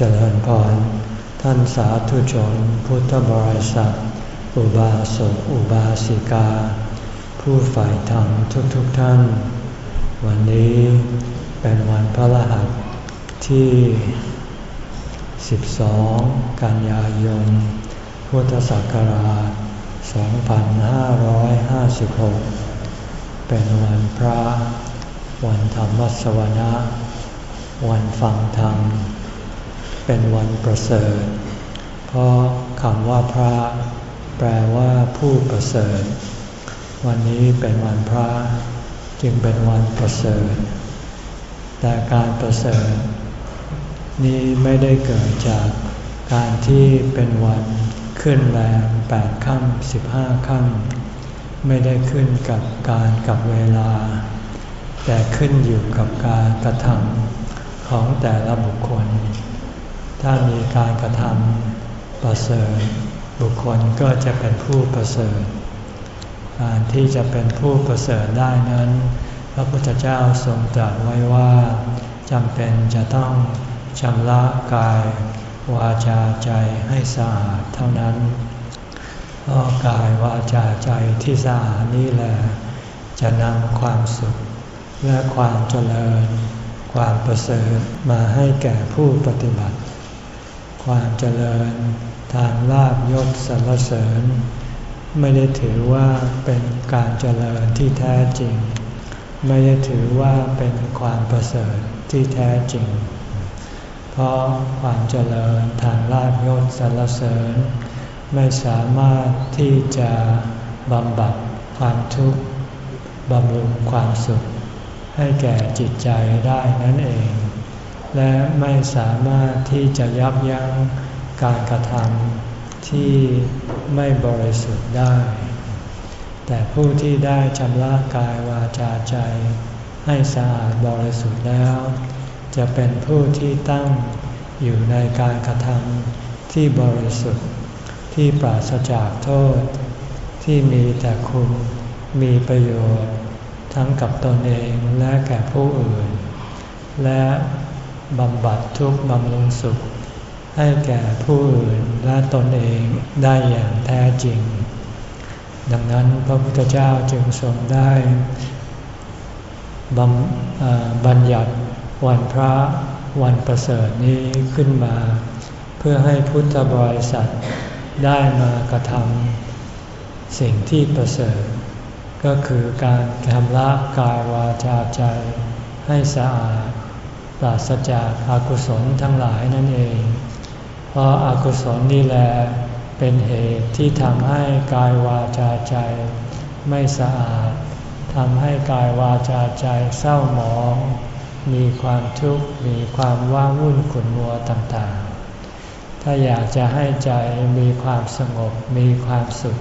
เจริญพรท่านสาธุชนพุทธบริษัท อุบาสกอุบาสิกา ผู้ฝ่ายธรรมทุกๆทท่าน วันนี้เป็นวันพระรหัสที่ 12 กันยายน พุทธศักราช 2556 เป็นวันพระ วันธรรมสวนะ วันฟังธรรม เป็นวันประเสริฐ เพราะคำว่าพระ แปลว่าผู้ประเสริฐ วันนี้เป็นวันพระ จึงเป็นวันประเสริฐ แต่การประเสริฐ นี้ไม่ได้เกิดจากการที่เป็นวันขึ้นแรมแปดค่ำสิบห้าค่ำไม่ได้ขึ้นกับการกับเวลา แต่ขึ้นอยู่กับการกระทำของแต่ละบุคคล ถ้ามีการกระทำประเสริฐบุคคลก็จะเป็นผู้ประเสริฐการที่จะเป็นผู้ประเสริฐได้นั้น พระพุทธเจ้าทรงตรัสไว้ว่าจำเป็นจะต้องชำระกาย วาจาใจให้สะอาดเท่านั้นเพราะกายวาจาใจที่สะอาดนี่แหละจะนำความสุข และความเจริญ ความประเสริฐมาให้แก่ผู้ปฏิบัติ ความเจริญ ทางลาบยศสรรเสริญ ไม่ได้ถือว่าเป็นการเจริญที่แท้จริง ไม่ได้ถือว่าเป็นความประเสริฐที่แท้จริง เพราะความเจริญทางลาบยศสรรเสริญ ไม่สามารถที่จะบำบัดความทุกข์บำรุงความสุข ให้แก่จิตใจได้นั่นเอง และไม่สามารถที่จะยับยั้งการกระทำที่ไม่บริสุทธิ์ได้ แต่ผู้ที่ได้ชำระกายวาจาใจ ให้สะอาดบริสุทธิ์แล้ว จะเป็นผู้ที่ตั้งอยู่ในการกระทำที่บริสุทธิ์ ที่ปราศจากโทษ ที่มีแต่คุณมีประโยชน์ ทั้งกับตนเองและแก่ผู้อื่น และ บำบัดทุกข์บำรุงสุข ให้แก่ผู้อื่นและตนเองได้อย่างแท้จริง ดังนั้นพระพุทธเจ้าจึงทรงได้บัญญัติวันพระวันประเสริฐนี้ขึ้นมา เพื่อให้พุทธบริษัทได้มากระทำสิ่งที่ประเสริฐ ก็คือการทำละกายวาจาใจให้สะอาด ปราศจากอากุศลทั้งหลายนั่นเอง เพราะอากุศลนี่แหละเป็นเหตุที่ทำให้กายวาจาใจ ไม่สะอาดทำให้กายวาจาใจเศร้าหมอง มีความทุกข์มีความว่างวุ่นขุนมัวต่างๆ ถ้าอยากจะให้ใจมีความสงบมีความสุข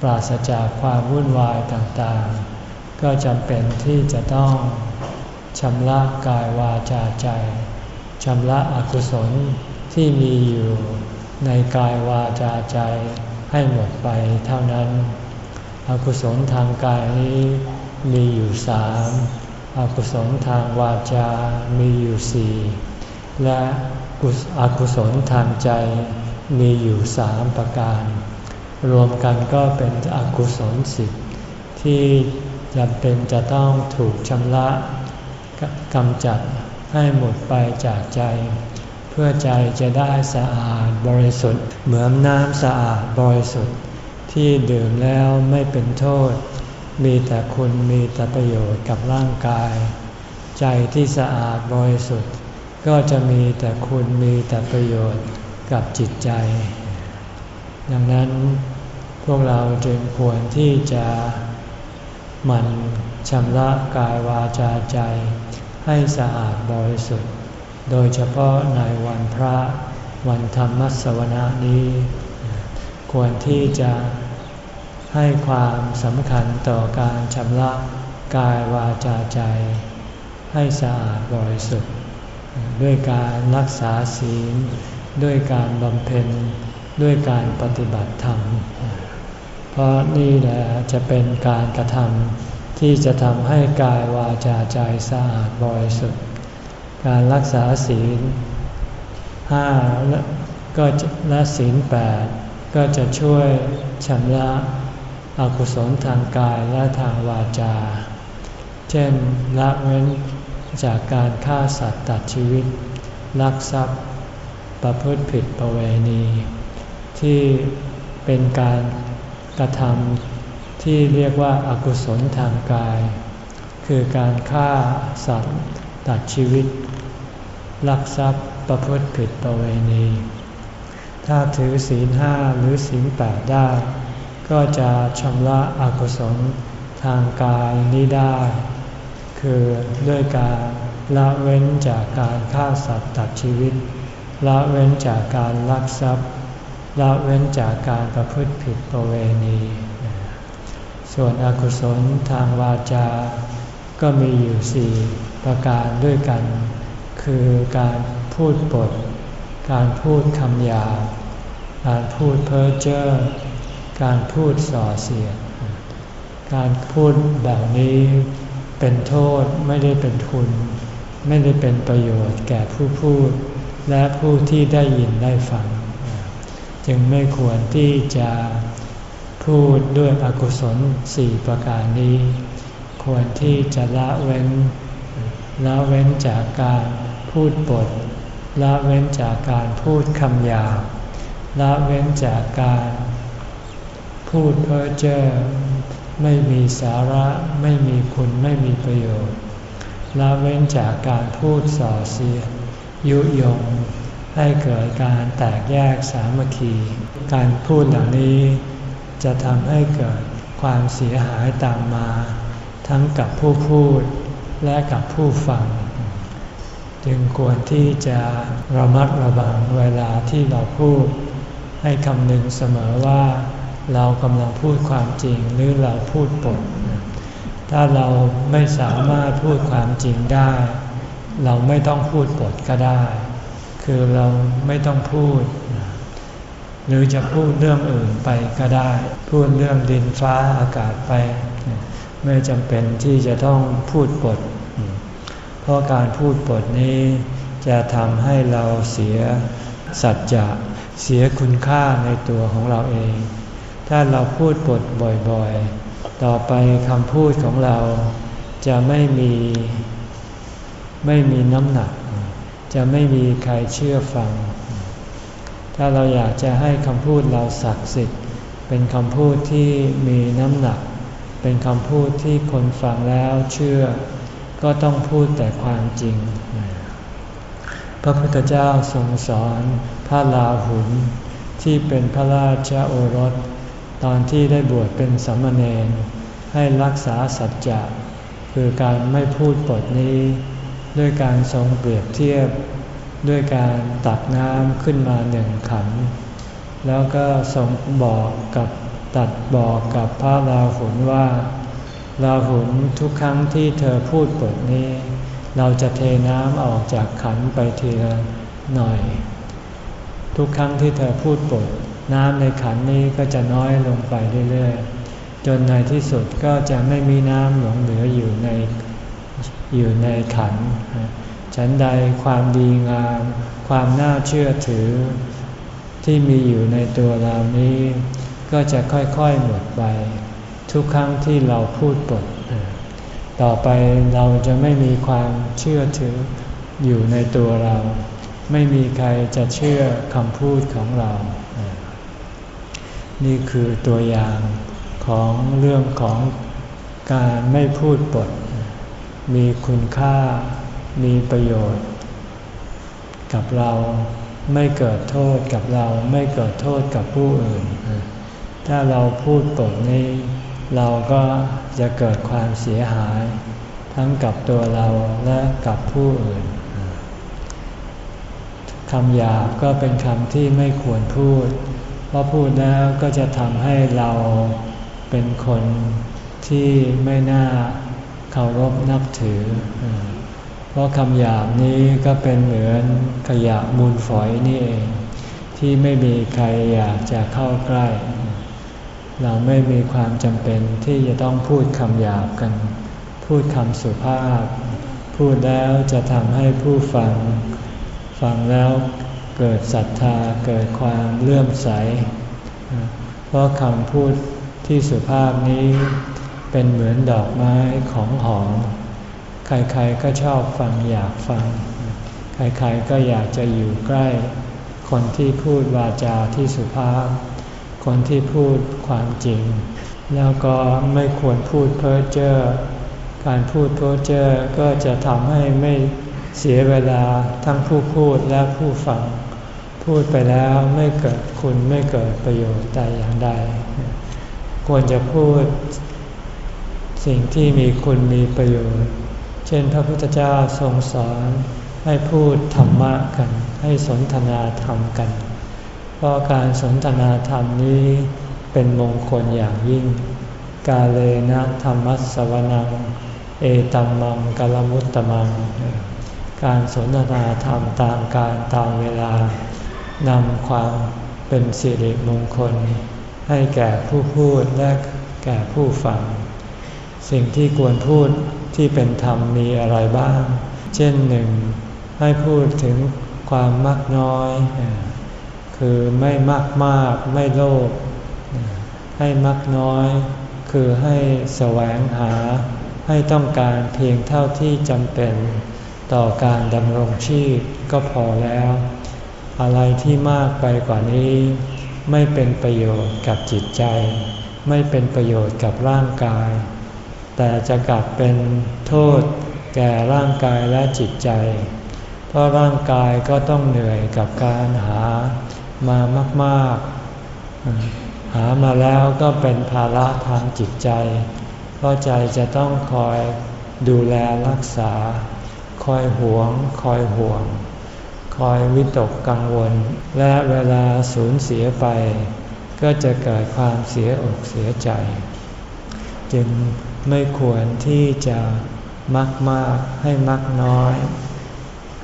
ปราศจากความวุ่นวายต่างๆ ก็จำเป็นที่จะต้อง ชำระกายวาจาใจชำระอกุศลที่มีอยู่ในกายวาจาใจให้หมดไปเท่านั้น อกุศลทางกายนี้มีอยู่สามอกุศลทางวาจา มีอยู่สี่และอกุศลทางใจมีอยู่สามประการ รวมกันก็เป็นอกุศลสิทธิ์ที่จำเป็นจะต้องถูกชำระ กำจัดให้หมดไปจากใจ เพื่อใจจะได้สะอาดบริสุทธิ์ เหมือนน้ำสะอาดบริสุทธิ์ ที่ดื่มแล้วไม่เป็นโทษ มีแต่คุณมีแต่ประโยชน์กับร่างกาย ใจที่สะอาดบริสุทธิ์ ก็จะมีแต่คุณมีแต่ประโยชน์กับจิตใจ ดังนั้นพวกเราจึงควรที่จะ มันชำระกายวาจาใจ ให้สะอาดบริสุทธิ์ โดยเฉพาะในวันพระวันธรรมสวนานี้ ควรที่จะให้ความสำคัญต่อการชำระกายวาจาใจ ให้สะอาดบริสุทธิ์ ด้วยการรักษาศีล ด้วยการบำเพ็ญ ด้วยการปฏิบัติธรรม เพราะนี่แหละจะเป็นการกระทำที่จะทำให้กายวาจาใจสะอาดบริสุทธิ์ การรักษาศีลห้าก็และศีลแปดก็จะช่วยชำระอกุศลทางกายและทางวาจา เช่นละเว้นจากการฆ่าสัตว์ตัดชีวิต ลักทรัพย์ ประพฤติผิดประเวณี ที่เป็นการ กระทำที่เรียกว่าอากุศลทางกาย คือการฆ่าสัตว์ตัดชีวิต ลักทรัพย์ประพฤติผิดประเวณี ถ้าถือศีลห้าหรือศีลแปดได้ ก็จะชำระอกุศลทางกายนี้ได้ คือด้วยการละเว้นจากการฆ่าสัตว์ตัดชีวิต ละเว้นจากการลักทรัพย์ ละเว้นจากการประพฤติผิดประเวณี ส่วนอกุศลทางวาจา ก็มีอยู่สี่ประการด้วยกัน คือการพูดปด การพูดคำหยาบการพูดเพ้อเจ้อ การพูดส่อเสียด การพูดแบบนี้เป็นโทษไม่ได้เป็นทุนไม่ได้เป็นประโยชน์แก่ผู้พูด และผู้ที่ได้ยินได้ฟัง จึงไม่ควรที่จะพูดด้วยอกุศลสี่ประการนี้ ควรที่จะละเว้น ละเว้นจากการพูดปด ละเว้นจากการพูดคำหยาบละเว้นจากการพูดเพ้อเจ้อไม่มีสาระไม่มีคุณไม่มีประโยชน์ละเว้นจากการพูดส่อเสียยุยง ให้เกิดการแตกแยกสามัคคี การพูดเหล่านี้ จะทำให้เกิดความเสียหายตามมา ทั้งกับผู้พูดและกับผู้ฟัง จึงควรที่จะระมัดระวังเวลาที่เราพูด ให้คำนึงเสมอว่าเรากำลังพูดความจริงหรือเราพูดปด ถ้าเราไม่สามารถพูดความจริงได้ เราไม่ต้องพูดปดก็ได้ คือเราไม่ต้องพูด หรือจะพูดเรื่องอื่นไปก็ได้ พูดเรื่องดินฟ้าอากาศไป ไม่จำเป็นที่จะต้องพูดปด เพราะการพูดปดนี้จะทำให้เราเสียสัจจะเสียคุณค่าในตัวของเราเอง ถ้าเราพูดปดบ่อยๆ ต่อไปคำพูดของเราจะไม่มีไม่มีน้ำหนัก จะไม่มีใครเชื่อฟัง ถ้าเราอยากจะให้คำพูดเราศักดิ์สิทธิ์ เป็นคำพูดที่มีน้ำหนัก เป็นคำพูดที่คนฟังแล้วเชื่อ ก็ต้องพูดแต่ความจริง พระพุทธเจ้าทรงสอนพระลาหุนที่เป็นพระราชโอรส ตอนที่ได้บวชเป็นสมณเณรให้รักษาสัจจะคือการไม่พูดปดนี้ ด้วยการทรงเปรียบเทียบ ด้วยการตักน้ำขึ้นมาหนึ่งขัน แล้วก็ทรงบอกกับตัดบอกกับพระราหุลว่า ราหุลทุกครั้งที่เธอพูดปดนี้ เราจะเทน้ำออกจากขันไปทีละหน่อย ทุกครั้งที่เธอพูดปดน้ำในขันนี้ก็จะน้อยลงไปเรื่อยๆจนในที่สุดก็จะไม่มีน้ำหลงเหลืออยู่ใน อยู่ในขัน ฉันใดความดีงาม ความน่าเชื่อถือ ที่มีอยู่ในตัวเรานี้ ก็จะค่อยๆหมดไป ทุกครั้งที่เราพูดปด ต่อไปเราจะไม่มีความเชื่อถืออยู่ในตัวเรา ไม่มีใครจะเชื่อคำพูดของเรา นี่คือตัวอย่างของเรื่องของการไม่พูดปด มีคุณค่า มีประโยชน์ กับเราไม่เกิดโทษกับเราไม่เกิดโทษกับผู้อื่น ถ้าเราพูดปดนี้ เราก็จะเกิดความเสียหาย ทั้งกับตัวเราและกับผู้อื่นคำหยาบก็เป็นคำที่ไม่ควรพูด เพราะพูดแล้วก็จะทำให้เราเป็นคนที่ไม่น่า เคารพนับถือ เพราะคำหยาบนี้ก็เป็นเหมือนขยะมูลฝอยนี่เอง ที่ไม่มีใครอยากจะเข้าใกล้ เราไม่มีความจำเป็นที่จะต้องพูดคำหยาบกัน พูดคำสุภาพ พูดแล้วจะทำให้ผู้ฟัง ฟังแล้วเกิดศรัทธาเกิดความเลื่อมใส เพราะคำพูดที่สุภาพนี้ เป็นเหมือนดอกไม้ของหอม ใครๆก็ชอบฟังอยากฟัง ใครๆก็อยากจะอยู่ใกล้ คนที่พูดวาจาที่สุภาพ คนที่พูดความจริง แล้วก็ไม่ควรพูดเพ้อเจ้อ การพูดเพ้อเจ้อก็จะทำให้ไม่เสียเวลาทั้งผู้พูดและผู้ฟัง พูดไปแล้วไม่เกิดคุณไม่เกิดประโยชน์แต่อย่างใด ควรจะพูด สิ่งที่มีคุณมีประโยชน์ เช่นพระพุทธเจ้าทรงสอนให้พูดธรรมะกัน ให้สนทนาธรรมกัน เพราะการสนทนาธรรมนี้เป็นมงคลอย่างยิ่ง กาเลนะธรรมัสวนัง เอตัมมังกลมุตตมัง การสนทนาธรรมตามการตามเวลานำความเป็นสิริมงคล ให้แก่ผู้พูดและแก่ผู้ฟัง สิ่งที่ควรพูดที่เป็นธรรมมีอะไรบ้าง เช่นหนึ่งให้พูดถึงความมักน้อย คือไม่มากมากไม่โลภให้มักน้อย คือให้แสวงหา ให้ต้องการเพียงเท่าที่จำเป็นต่อการดำรงชีพก็พอแล้ว อะไรที่มากไปกว่านี้ ไม่เป็นประโยชน์กับจิตใจ ไม่เป็นประโยชน์กับร่างกาย แต่จะกลับเป็นโทษแก่ร่างกายและจิตใจ เพราะร่างกายก็ต้องเหนื่อยกับการหามามากๆ หามาแล้วก็เป็นภาระทางจิตใจ เพราะใจจะต้องคอยดูแลรักษา คอยหวง คอยห่วง คอยวิตกกังวล และเวลาสูญเสียไป ก็จะเกิดความเสียอกเสียใจ จึง ไม่ควรที่จะมักมากให้มักน้อย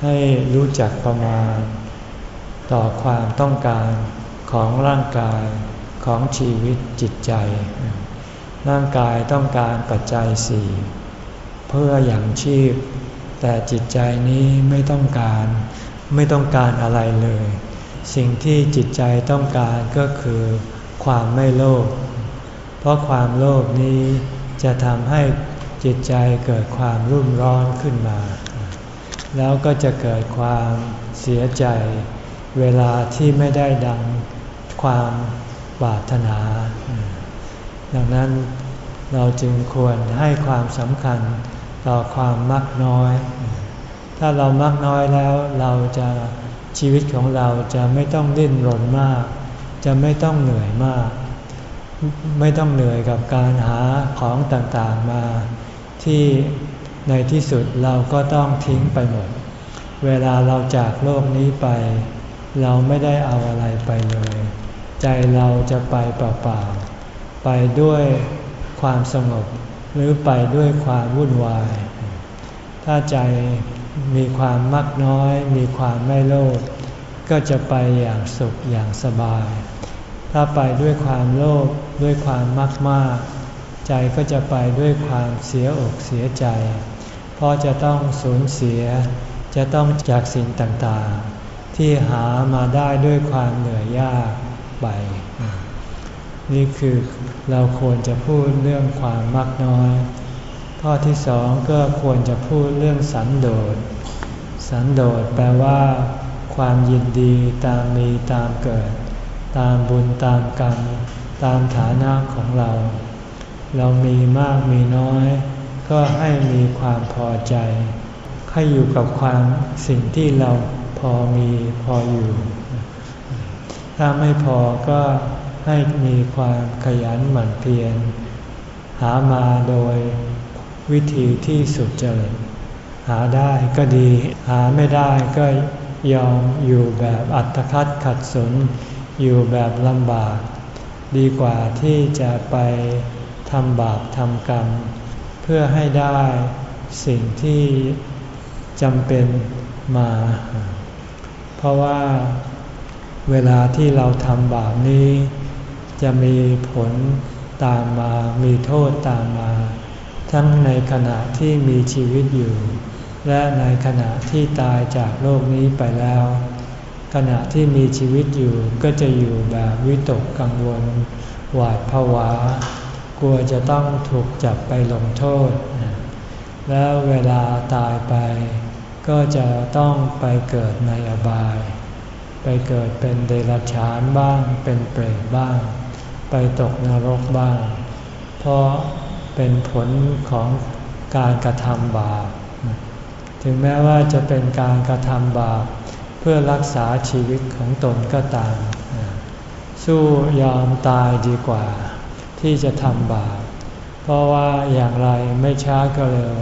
ให้รู้จักประมาณ ต่อความต้องการของร่างกายของชีวิตจิตใจ ร่างกายต้องการปัจจัยสี่เพื่ออย่างชีพ แต่จิตใจนี้ไม่ต้องการ ไม่ต้องการอะไรเลย สิ่งที่จิตใจต้องการก็คือความไม่โลภเพราะความโลภนี้ จะทำให้จิตใจเกิดความรุ่มร้อนขึ้นมา แล้วก็จะเกิดความเสียใจ เวลาที่ไม่ได้ดังความปรารถนา ดังนั้นเราจึงควรให้ความสำคัญต่อความมักน้อย ถ้าเรามักน้อยแล้วเราจะชีวิตของเราจะไม่ต้องดิ้นรนมาก จะไม่ต้องเหนื่อยมาก ไม่ต้องเหนื่อยกับการหาของต่างๆมา ที่ในที่สุดเราก็ต้องทิ้งไปหมด เวลาเราจากโลกนี้ไป เราไม่ได้เอาอะไรไปเลย ใจเราจะไปเปล่าๆไปด้วยความสงบหรือไปด้วยความวุ่นวาย ถ้าใจมีความมักน้อย มีความไม่โลภก็จะไปอย่างสุขอย่างสบาย ถ้าไปด้วยความโลภ ด้วยความมากมากใจก็จะไปด้วยความเสียอกเสียใจ เพราะจะต้องสูญเสีย จะต้องจากสิ่งต่างๆ ที่หามาได้ด้วยความเหนื่อยยากไป นี่คือเราควรจะพูดเรื่องความมักน้อย ข้อที่สองก็ควรจะพูดเรื่องสันโดษ สันโดษแปลว่า ความยินดีตามมีตามเกิด ตามบุญตามกรรม ตามฐานะของเรา เรามีมากมีน้อย ก็ให้มีความพอใจ ให้อยู่กับความสิ่งที่เราพอมีพออยู่ ถ้าไม่พอก็ให้มีความขยันหมั่นเพียรหามาโดยวิธีที่สุดเจริญหาได้ก็ดี หาไม่ได้ก็ยอมอยู่แบบอัตคัดขัดสน อยู่แบบลำบาก ดีกว่าที่จะไปทำบาปทำกรรม เพื่อให้ได้สิ่งที่จำเป็นมา เพราะว่าเวลาที่เราทำบาปนี้ จะมีผลตามมา มีโทษตามมา ทั้งในขณะที่มีชีวิตอยู่ และในขณะที่ตายจากโลกนี้ไปแล้ว ขณะที่มีชีวิตอยู่ก็จะอยู่แบบวิตกกังวล หวาดผวา กลัวจะต้องถูกจับไปลงโทษ แล้วเวลาตายไป ก็จะต้องไปเกิดในอบาย ไปเกิดเป็นเดรัจฉานบ้าง เป็นเปรตบ้าง ไปตกนรกบ้าง เพราะเป็นผลของการกระทำบาป ถึงแม้ว่าจะเป็นการกระทำบาป พื่อรักษาชีวิตของตนก็ตาม สู้ยอมตายดีกว่า ที่จะทำบาป เพราะว่าอย่างไรไม่ช้าก็เร็ว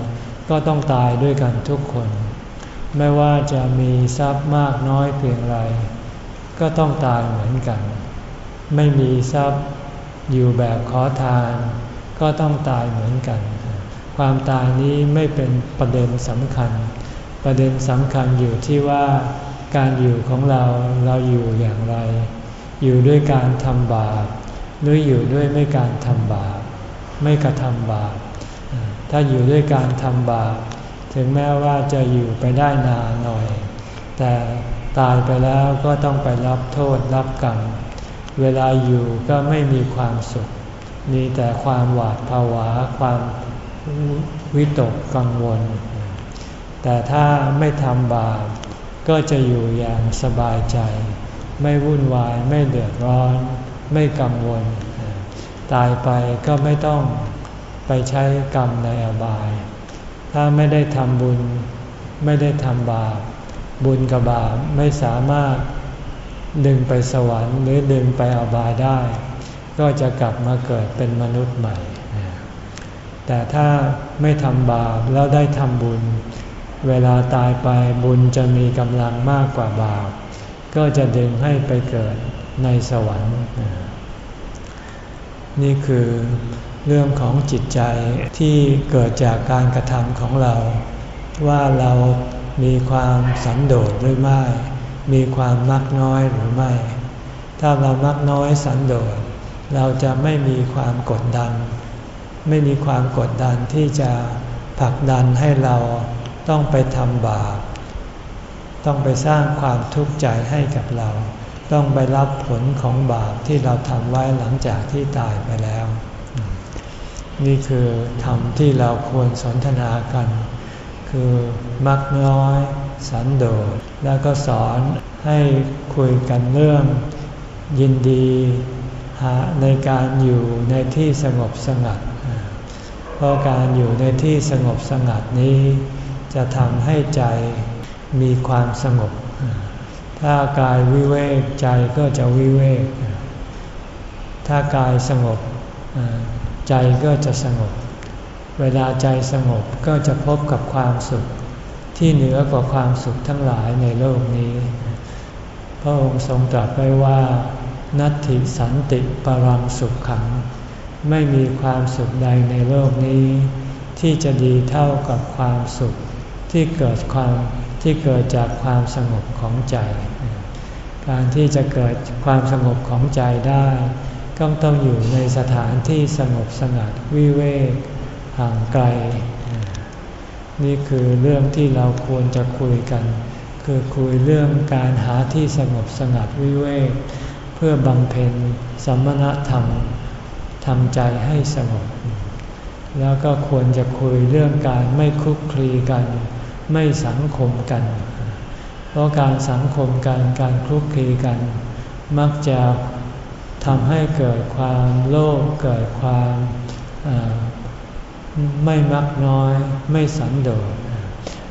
ก็ต้องตายด้วยกันทุกคน ไม่ว่าจะมีทรัพย์มากน้อยเพียงไร ก็ต้องตายเหมือนกัน ไม่มีทรัพย์อยู่แบบขอทาน ก็ต้องตายเหมือนกัน ความตายนี้ไม่เป็นประเด็นสำคัญ ประเด็นสำคัญอยู่ที่ว่า การอยู่ของเราเราอยู่อย่างไร อยู่ด้วยการทำบาปหรืออยู่ด้วยไม่การทำบาปไม่กระทำบาปถ้าอยู่ด้วยการทำบาปถึงแม้ว่าจะอยู่ไปได้นานหน่อย แต่ตายไปแล้วก็ต้องไปรับโทษรับกรรมเวลาอยู่ก็ไม่มีความสุข มีแต่ความหวาดภาวะความวิตกกังวล แต่ถ้าไม่ทำบาป ก็จะอยู่อย่างสบายใจ ไม่วุ่นวายไม่เดือดร้อน ไม่กังวล ตายไปก็ไม่ต้องไปใช้กรรมในอบาย ถ้าไม่ได้ทำบุญ ไม่ได้ทำบาป บุญกับบาปไม่สามารถดึงไปสวรรค์หรือดึงไปอบายได้ ก็จะกลับมาเกิดเป็นมนุษย์ใหม่ แต่ถ้าไม่ทำบาปแล้วได้ทำบุญ เวลาตายไปบุญจะมีกำลังมากกว่าบาป ก็จะดึงให้ไปเกิดในสวรรค์ นี่คือเรื่องของจิตใจที่เกิดจากการกระทำของเรา ว่าเรามีความสันโดษหรือไม่ มีความมักน้อยหรือไม่ ถ้าเรามักน้อยสันโดษ เราจะไม่มีความกดดัน ไม่มีความกดดันที่จะผลักดันให้เรา ต้องไปทำบาป ต้องไปสร้างความทุกข์ใจให้กับเรา ต้องไปรับผลของบาปที่เราทำไว้หลังจากที่ตายไปแล้ว นี่คือธรรมที่เราควรสนทนากัน คือมักน้อย สันโดษ แล้วก็สอนให้คุยกันเรื่องยินดีหาในการอยู่ในที่สงบสงัด เพราะการอยู่ในที่สงบสงัดนี้ จะทำให้ใจมีความสงบ ถ้ากายวิเวกใจก็จะวิเวก ถ้ากายสงบใจก็จะสงบ เวลาใจสงบก็จะพบกับความสุขที่เหนือกว่าความสุขทั้งหลายในโลกนี้ พระองค์ทรงตรัสไว้ว่า นัตถิสันติปรังสุขขัง ไม่มีความสุขใดในโลกนี้ ที่จะดีเท่ากับความสุข ที่เกิดความที่เกิดจากความสงบของใจ การที่จะเกิดความสงบของใจได้ ก็ต้องอยู่ในสถานที่สงบสงัดวิเวกห่างไกล นี่คือเรื่องที่เราควรจะคุยกัน คือคุยเรื่องการหาที่สงบสงัดวิเวกเพื่อบำเพ็ญสมณธรรมทำใจให้สงบ แล้วก็ควรจะคุยเรื่องการไม่คุกคลีกัน ไม่สังคมกัน เพราะการสังคมกันการคลุกคลีกัน มักจะทำให้เกิดความโลภเกิดความไม่มักน้อย ไม่สันโดษ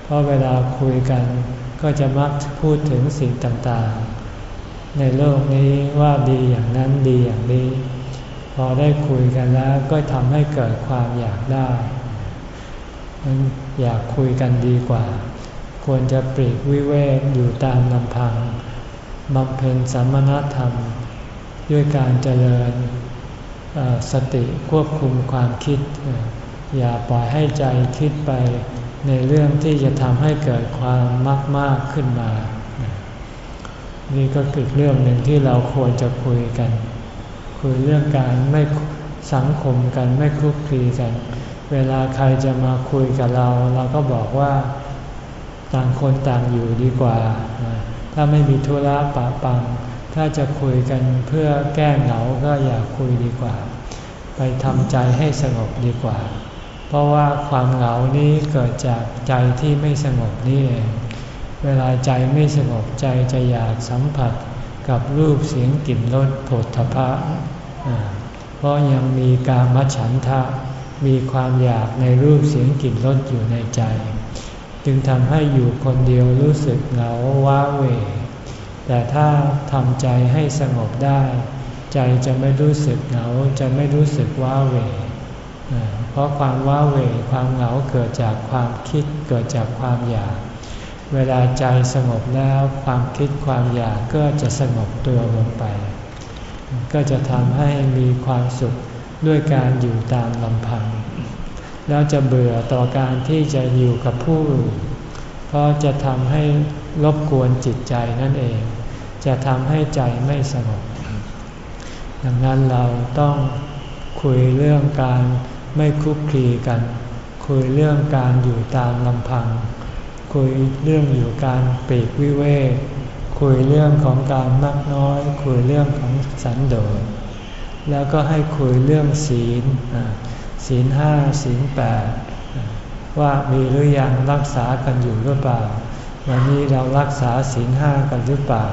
เพราะเวลาคุยกันก็จะมักพูดถึงสิ่งต่างๆ ในโลกนี้ว่าดีอย่างนั้นดีอย่างนี้ พอได้คุยกันแล้วก็ทำให้เกิดความอยากได้ อยากคุยกันดีกว่า ควรจะปรีกวิเวกอยู่ตามลำพังบำเพ็ญสัมมณธรรม ด้วยการเจริญสติควบคุมความคิด อย่าปล่อยให้ใจคิดไปในเรื่องที่จะทำให้เกิดความมากมากขึ้นมา นี่ก็คือเรื่องหนึ่งที่เราควรจะคุยกัน คุยเรื่องการไม่สังคมกันไม่คลุกคลีกัน เวลาใครจะมาคุยกับเรา เราก็บอกว่าต่างคนต่างอยู่ดีกว่า ถ้าไม่มีธุระปะปัง ถ้าจะคุยกันเพื่อแก้เหงาก็อย่าคุยดีกว่า ไปทำใจให้สงบดีกว่า เพราะว่าความเหงานี้เกิดจากใจที่ไม่สงบนี่เองเวลาใจไม่สงบใจจะอยากสัมผัสกับรูปเสียงกลิ่นรสผลทพะเพราะยังมีการมัฉันทะ มีความอยากในรูปเสียงกลิ่นรสอยู่ในใจ จึงทำให้อยู่คนเดียวรู้สึกเหงาว้าเหวแต่ถ้าทำใจให้สงบได้ ใจจะไม่รู้สึกเหงาจะไม่รู้สึกว้าเหวเพราะความว้าเหวความเหงาเกิดจากความคิดเกิดจากความอยาก เวลาใจสงบแล้วความคิดความอยากก็จะสงบตัวลงไป ก็จะทำให้มีความสุข ด้วยการอยู่ตามลำพัง แล้วจะเบื่อต่อการที่จะอยู่กับผู้อื่นเพราะจะทำให้รบกวนจิตใจนั่นเอง จะทำให้ใจไม่สงบดังนั้นเราต้องคุยเรื่องการไม่คุกคีกัน คุยเรื่องการอยู่ตามลำพัง คุยเรื่องอยู่การปีกวิเวกคุยเรื่องของการมักน้อย คุยเรื่องของสันโดษ แล้วก็ให้คุยเรื่องศีลศีลห้าศีลแปดว่ามีหรือยังรักษากันอยู่หรือเปล่า วันนี้เรารักษาศีลห้ากันหรือเปล่า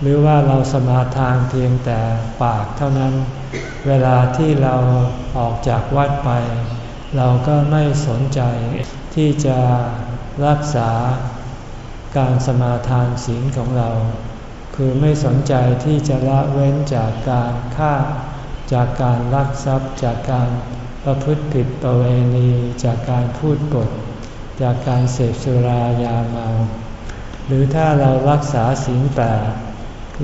หรือว่าเราสมาทานเพียงแต่ปากเท่านั้น เวลาที่เราออกจากวัดไป เราก็ไม่สนใจที่จะรักษาการสมาทานศีลของเรา คือไม่สนใจที่จะละเว้นจากการฆ่า จากการลักทรัพย์จากการประพฤติผิดประเวณีจากการพูดปด จากการเสพสุรายาเมา หรือถ้าเรารักษาศีลแปด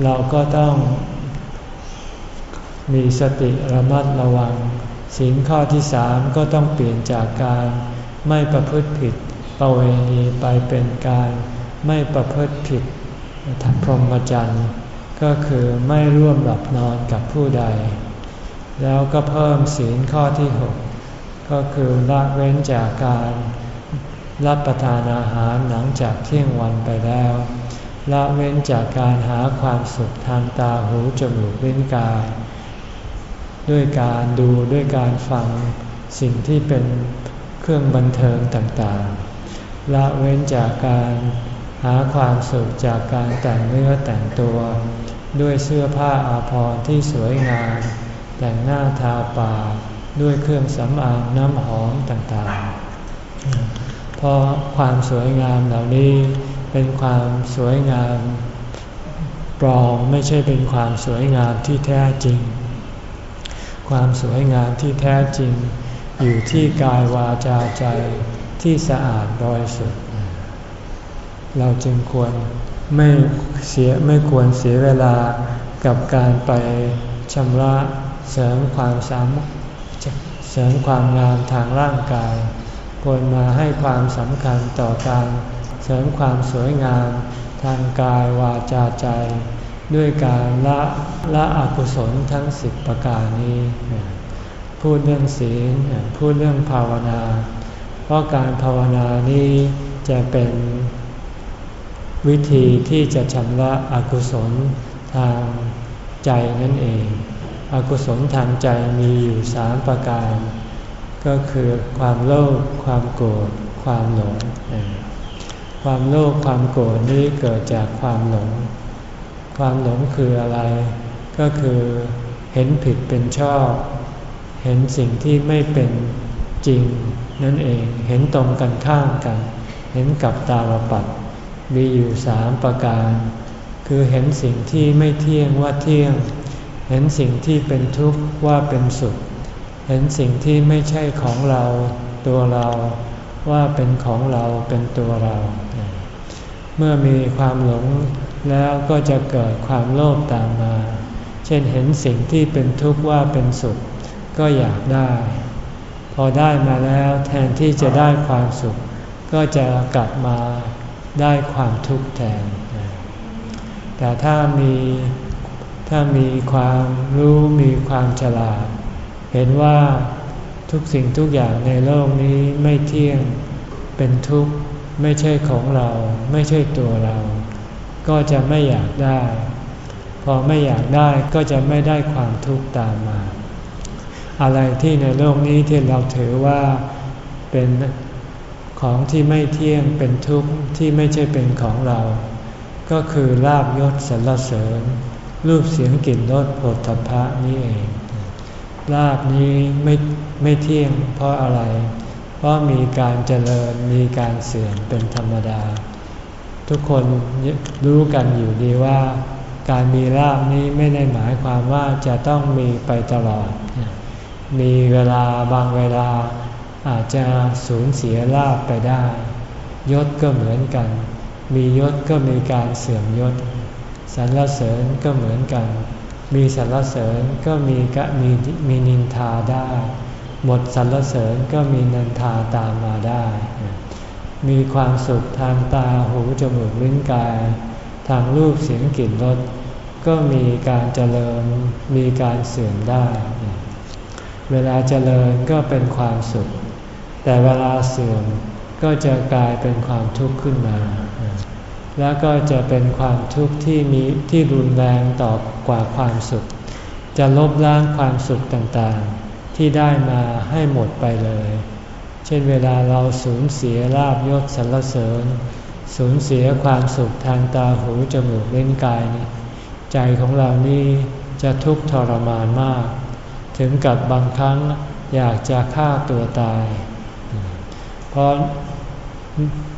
เราก็ต้องมีสติระมัดระวังศีลข้อที่สามก็ต้องเปลี่ยนจากการไม่ประพฤติผิดประเวณีไปเป็นการไม่ประพฤติผิดพรหมจรรย์ก็คือไม่ร่วมหลับนอนกับผู้ใด แล้วก็เพิ่มศีลข้อที่ 6 ก็คือละเว้นจากการรับประทานอาหารหลังจากเที่ยงวันไปแล้ว ละเว้นจากการหาความสุขทางตาหูจมูกเล่นกาย ด้วยการดูด้วยการฟังสิ่งที่เป็นเครื่องบันเทิงต่างๆ ละเว้นจากการหาความสุขจากการแต่งเนื้อแต่งตัว ด้วยเสื้อผ้าอาภรณ์ที่สวยงาม แต่งหน้าทาปากด้วยเครื่องสำอางน้ำหอมต่างๆ เพราะความสวยงามเหล่านี้เป็นความสวยงามปลอมไม่ใช่เป็นความสวยงามที่แท้จริง ความสวยงามที่แท้จริง อยู่ที่กายวาจาใจที่สะอาดบริสุทธิ์ เราจึงควรไม่เสียไม่ควรเสียเวลากับการไปชำระ เสริมความสามเสริมความงามทางร่างกาย ควรมาให้ความสำคัญต่อการเสริมความสวยงามทางกายวาจาใจ ด้วยการละละอกุศลทั้งสิบประการนี้พูดเรื่องศีลพูดเรื่องภาวนา เพราะการภาวนานี้จะเป็นวิธีที่จะชำระอกุศลทางใจนั่นเอง อกุศลทางใจมีอยู่สามประการ ก็คือความโลภความโกรธความหลง ความโลภความโกรธนี้เกิดจากความหลง ความหลงคืออะไร ก็คือเห็นผิดเป็นชอบ เห็นสิ่งที่ไม่เป็นจริงนั่นเองเห็นตรงกันข้ามกัน เห็นกับตาลปัดมีอยู่สามประการ คือเห็นสิ่งที่ไม่เที่ยงว่าเที่ยง เห็นสิ่งที่เป็นทุกข์ว่าเป็นสุข เห็นสิ่งที่ไม่ใช่ของเราตัวเราว่าเป็นของเราเป็นตัวเรา เมื่อมีความหลงแล้วก็จะเกิดความโลภตามมา เช่นเห็นสิ่งที่เป็นทุกข์ว่าเป็นสุข ก็อยากได้ พอได้มาแล้วแทนที่จะได้ความสุข ก็จะกลับมาได้ความทุกข์แทน แต่ถ้ามี ถ้ามีความรู้มีความฉลาด เห็นว่าทุกสิ่งทุกอย่างในโลกนี้ไม่เที่ยงเป็นทุกข์ไม่ใช่ของเราไม่ใช่ตัวเรา ก็จะไม่อยากได้ พอไม่อยากได้ก็จะไม่ได้ความทุกข์ตามมา อะไรที่ในโลกนี้ที่เราถือว่าเป็นของที่ไม่เที่ยงเป็นทุกข์ที่ไม่ใช่เป็นของเรา ก็คือลาบยศสรรเสริญ รูปเสียงกลิ่นรสผลทพะนี่เอง ลาบนี้ไม่ไม่เที่ยงเพราะอะไร เพราะมีการเจริญมีการเสื่อมเป็นธรรมดา ทุกคนรู้กันอยู่ดีว่า การมีลาบนี้ไม่ได้หมายความว่าจะต้องมีไปตลอด มีเวลาบางเวลาอาจจะสูญเสียลาบไปได้ ยศก็เหมือนกัน มียศก็มีการเสื่อมยศ สรรเสริญก็เหมือนกัน มีสรรเสริญก็มีกะมีมีนินทาได้ หมดสรรเสริญก็มีนินทาตามมาได้ มีความสุขทางตาหูจมูกลิ้นกาย ทางรูปเสียงกลิ่นรสก็มีการเจริญมีการเสื่อมได้ เวลาเจริญก็เป็นความสุข แต่เวลาเสื่อมก็จะกลายเป็นความทุกข์ขึ้นมา แล้วก็จะเป็นความทุกข์ที่มีที่รุนแรงต่อกว่าความสุข จะลบล้างความสุขต่างๆ ที่ได้มาให้หมดไปเลย เช่นเวลาเราสูญเสียลาบยศสรรเสริญ สูญเสียความสุขทางตาหูจมูกเล่นกายนี่ใจของเรานี่จะทุกข์ทรมานมาก ถึงกับบางครั้งอยากจะฆ่าตัวตาย เพราะ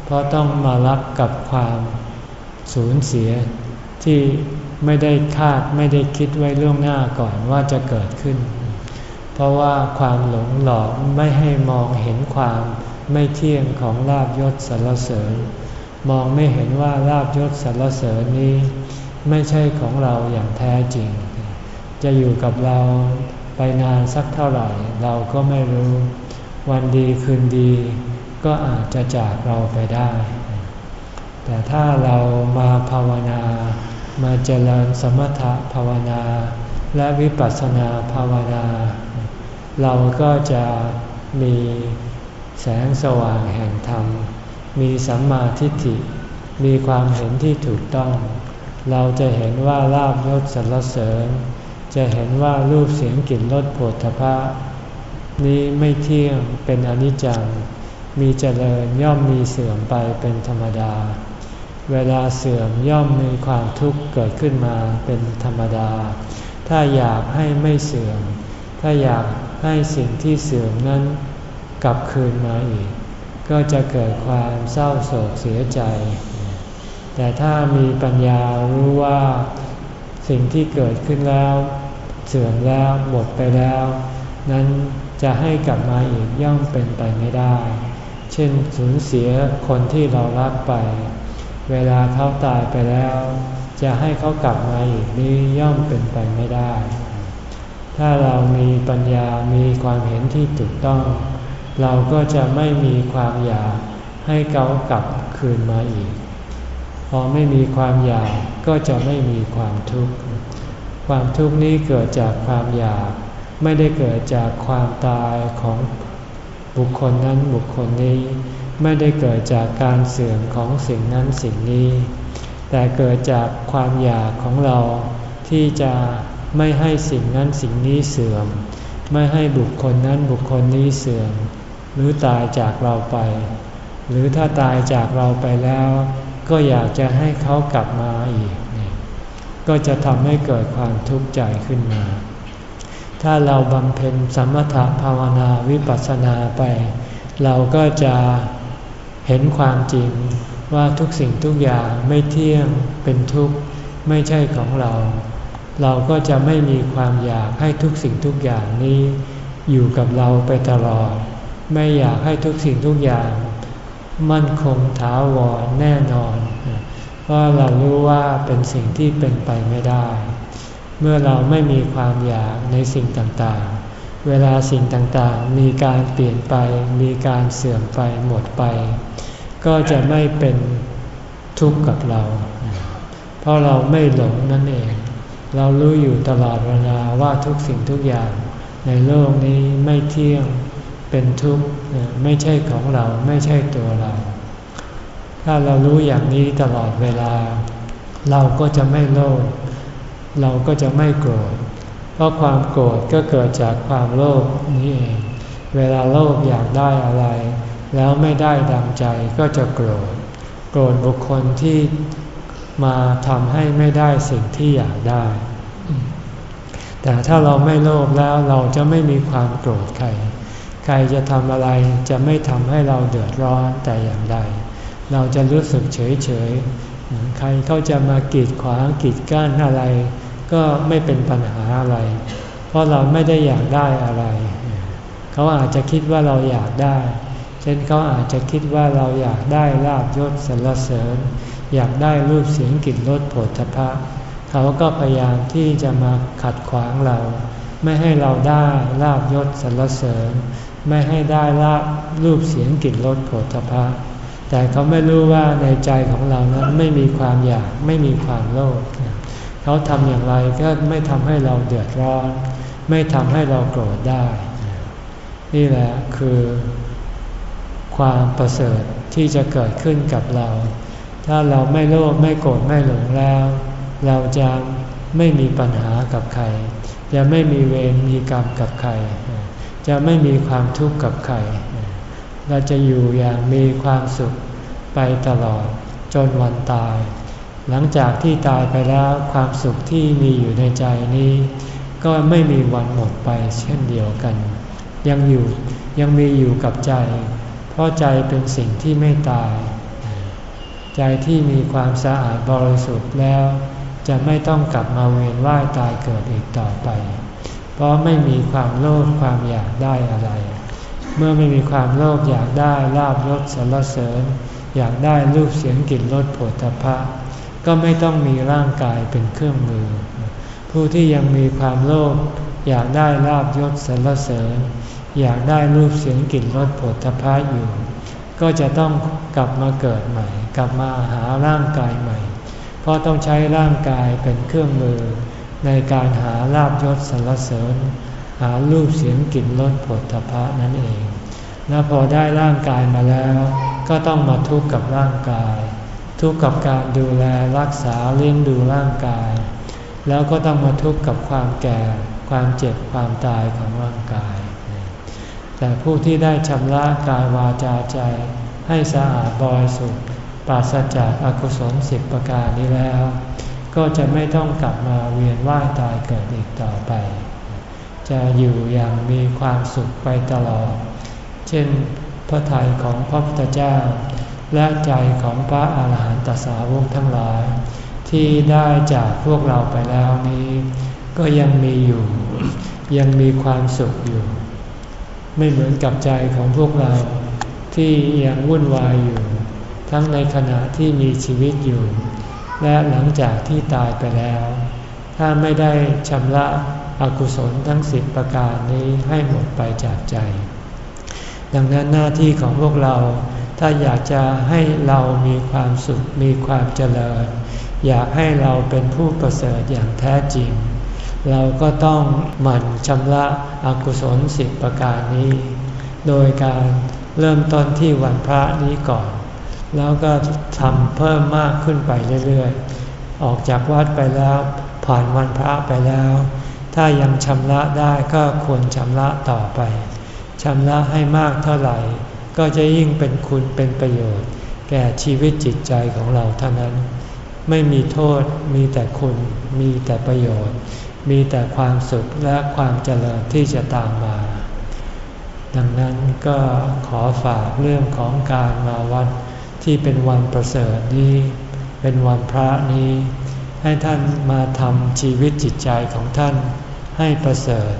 เพราะต้องมารับกับความ สูญเสียที่ไม่ได้คาดไม่ได้คิดไว้ล่วงหน้าก่อนว่าจะเกิดขึ้น เพราะว่าความหลงหลอกไม่ให้มองเห็นความไม่เที่ยงของลาบยศสรรเสริญ มองไม่เห็นว่าลาบยศสรรเสริญนี้ ไม่ใช่ของเราอย่างแท้จริง จะอยู่กับเราไปนานสักเท่าไหร่ เราก็ไม่รู้ วันดีคืนดี ก็อาจจะจากเราไปได้ แต่ถ้าเรามาภาวนา มาเจริญสมถภาวนา และวิปัสสนาภาวนา เราก็จะมีแสงสว่างแห่งธรรม มีสัมมาทิฏฐิ มีความเห็นที่ถูกต้อง เราจะเห็นว่าลาบยศสรรเสริญ จะเห็นว่ารูปเสียงกลิ่นรสโผฏฐพะนี้ไม่เที่ยงเป็นอนิจจัง มีเจริญย่อมมีเสื่อมไปเป็นธรรมดา เวลาเสื่อมย่อมมีความทุกข์เกิดขึ้นมาเป็นธรรมดา ถ้าอยากให้ไม่เสื่อม ถ้าอยากให้สิ่งที่เสื่อมนั้นกลับคืนมาอีก ก็จะเกิดความเศร้าโศกเสียใจ แต่ถ้ามีปัญญารู้ว่าสิ่งที่เกิดขึ้นแล้ว เสื่อมแล้วหมดไปแล้ว นั้นจะให้กลับมาอีกย่อมเป็นไปไม่ได้ เช่นสูญเสียคนที่เรารักไป เวลาเขาตายไปแล้ว จะให้เขากลับมาอีกนี้ย่อมเป็นไปไม่ได้ ถ้าเรามีปัญญามีความเห็นที่ถูกต้อง เราก็จะไม่มีความอยากให้เขากลับคืนมาอีก พอไม่มีความอยากก็จะไม่มีความทุกข์ ความทุกข์นี้เกิดจากความอยาก ไม่ได้เกิดจากความตายของบุคคลนั้นบุคคลนี้ ไม่ได้เกิดจากการเสื่อมของสิ่งนั้นสิ่งนี้ แต่เกิดจากความอยากของเราที่จะไม่ให้สิ่งนั้นสิ่งนี้เสื่อม ไม่ให้บุคคลนั้นบุคคลนี้เสื่อม หรือตายจากเราไป หรือถ้าตายจากเราไปแล้ว ก็อยากจะให้เขากลับมาอีก ก็จะทำให้เกิดความทุกข์ใจขึ้นมา ถ้าเราบำเพ็ญสมถะภาวนาวิปัสสนาไป เราก็จะ เห็นความจริงว่าทุกสิ่งทุกอย่างไม่เที่ยงเป็นทุกข์ไม่ใช่ของเรา เราก็จะไม่มีความอยากให้ทุกสิ่งทุกอย่างนี้ อยู่กับเราไปตลอด ไม่อยากให้ทุกสิ่งทุกอย่าง มั่นคงถาวรแน่นอน เพราะเรารู้ว่าเป็นสิ่งที่เป็นไปไม่ได้ เมื่อเราไม่มีความอยากในสิ่งต่างๆ เวลาสิ่งต่างๆ มีการเปลี่ยนไป มีการเสื่อมไปหมดไป ก็จะไม่เป็นทุกข์กับเรา เพราะเราไม่หลงนั่นเอง เรารู้อยู่ตลอดเวลาว่าทุกสิ่งทุกอย่าง ในโลกนี้ไม่เที่ยงเป็นทุกข์ไม่ใช่ของเราไม่ใช่ตัวเรา ถ้าเรารู้อย่างนี้ตลอดเวลา เราก็จะไม่โลภเราก็จะไม่โกรธ ราะความโกรธก็เกิดจากความโลภนี้เอง เวลาโลภอยากได้อะไร แล้วไม่ได้ดังใจก็จะโกรธ โกรธบุคคลที่มาทำให้ไม่ได้สิ่งที่อยากได้ แต่ถ้าเราไม่โลภแล้วเราจะไม่มีความโกรธใคร ใครจะทำอะไรจะไม่ทำให้เราเดือดร้อนแต่อย่างใด เราจะรู้สึกเฉยเฉยใครเขาจะมากีดขวางกีดกั้นอะไร ก็ไม่เป็นปัญหาอะไร เพราะเราไม่ได้อยากได้อะไร เขาอาจจะคิดว่าเราอยากได้ เช่นเขาอาจจะคิดว่าเราอยากได้ลาบยศสรรเสริญ อยากได้รูปเสียงกลิ่นรสผลทพะเขาก็พยายามที่จะมาขัดขวางเรา ไม่ให้เราได้ลาบยศสรรเสริญ ไม่ให้ได้ลาบรูปเสียงกลิ่นรสผลทพะแต่เขาไม่รู้ว่าในใจของเรานั้นไม่มีความอยากไม่มีความโลภ เขาทำอย่างไรก็ไม่ทำให้เราเดือดร้อน ไม่ทำให้เราโกรธได้ นี่แหละคือความประเสริฐที่จะเกิดขึ้นกับเรา ถ้าเราไม่โลภไม่โกรธไม่หลงแล้ว เราจะไม่มีปัญหากับใคร จะไม่มีเวรมีกรรมกับใคร จะไม่มีความทุกข์กับใคร เราจะอยู่อย่างมีความสุขไปตลอดจนวันตาย หลังจากที่ตายไปแล้วความสุขที่มีอยู่ในใจนี้ ก็ไม่มีวันหมดไปเช่นเดียวกัน ยังอยู่ยังมีอยู่กับใจ เพราะใจเป็นสิ่งที่ไม่ตาย ใจที่มีความสะอาดบริสุทธิ์แล้ว จะไม่ต้องกลับมาเวียนว่ายตายเกิดอีกต่อไป เพราะไม่มีความโลภความอยากได้อะไร เมื่อไม่มีความโลภอยากได้ลาบยศสรรเสริญ อยากได้รูปเสียงกลิ่นรสผลตภะ ก็ไม่ต้องมีร่างกายเป็นเครื่องมือ ผู้ที่ยังมีความโลภอยากได้ลาบยศสรรเสริญ อยากได้รูปเสียงกลิ่นรสผลตภะอยู่ ก็จะต้องกลับมาเกิดใหม่ กลับมาหาร่างกายใหม่ เพราะต้องใช้ร่างกายเป็นเครื่องมือ ในการหาลาบยศสรรเสริญ หารูปเสียงกลิ่นรสผลทพะนั่นเอง แล้วพอได้ร่างกายมาแล้ว ก็ต้องมาทุกข์กับร่างกาย ทุกข์กับการดูแลรักษาเลี้ยงดูร่างกาย แล้วก็ต้องมาทุกข์กับความแก่ ความเจ็บความตายของร่างกาย แต่ผู้ที่ได้ชำระกายวาจาใจ ให้สะอาดบริสุทธิ์ปราศจากอากุศลสิบประการนี้แล้ว ก็จะไม่ต้องกลับมาเวียนว่ายตายเกิดอีกต่อไป จะอยู่อย่างมีความสุขไปตลอด เช่นพระทัยของพระพุทธเจ้า และใจของพระอาหารหันตสาวกทั้งหลาย ที่ได้จากพวกเราไปแล้วนี้ ก็ยังมีอยู่ ยังมีความสุขอยู่ ไม่เหมือนกับใจของพวกเราที่ยังวุ่นวายอยู่ ทั้งในขณะที่มีชีวิตอยู่ และหลังจากที่ตายไปแล้ว ถ้าไม่ได้ชำระอกุศลทั้งสิบประการนี้ให้หมดไปจากใจ ดังนั้นหน้าที่ของพวกเรา ถ้าอยากจะให้เรามีความสุขมีความเจริญ อยากให้เราเป็นผู้ประเสริฐอย่างแท้จริง เราก็ต้องหมั่นชำระอกุศลสิบประการนี้ โดยการเริ่มต้นที่วันพระนี้ก่อน แล้วก็ทำเพิ่มมากขึ้นไปเรื่อยๆ ออกจากวัดไปแล้ว ผ่านวันพระไปแล้ว ถ้ายังชำระได้ก็ควรชำระต่อไปชำระให้มากเท่าไหร่ ก็จะยิ่งเป็นคุณเป็นประโยชน์ แก่ชีวิตจิตใจของเราเท่านั้น ไม่มีโทษมีแต่คุณ มีแต่ประโยชน์ มีแต่ความสุขและความเจริญที่จะตามมา ดังนั้นก็ขอฝากเรื่องของการมาวัดที่เป็นวันประเสริฐนี้ เป็นวันพระนี้ ให้ท่านมาทำชีวิตจิตใจของท่านให้ประเสริฐ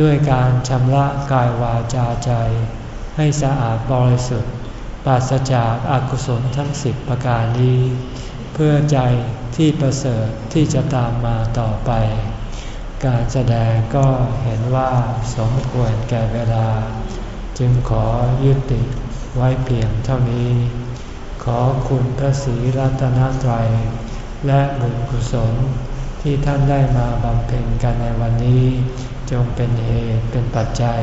ด้วยการชำระกายวาจาใจ ให้สะอาดบริสุทธิ์ปราศจากอากุศลทั้งสิบประการนี้ เพื่อใจที่ประเสริฐที่จะตามมาต่อไป การแสดงก็เห็นว่าสมควรแก่เวลา จึงขอยุติไว้เพียงเท่านี้ ขอคุณพระศรีรัตนตรัย และบุญกุศลที่ท่านได้มาบำเพ็ญกันในวันนี้ จงเป็นเหตุเป็นปัจจัย